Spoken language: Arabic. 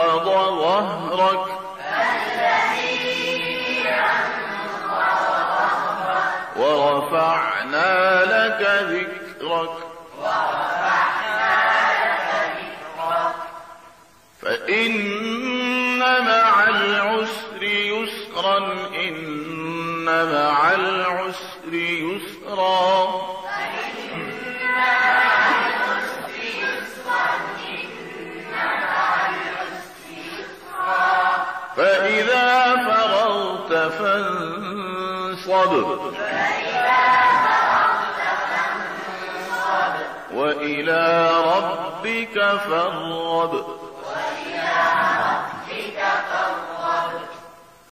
أنقض ظهرك. ورفعنا لك ذكرك. فإن مع العسر يسرا إن مع العسر يسرا. فإذا فرغت فانصب. وإلى ربك فارغب. ربك فارغب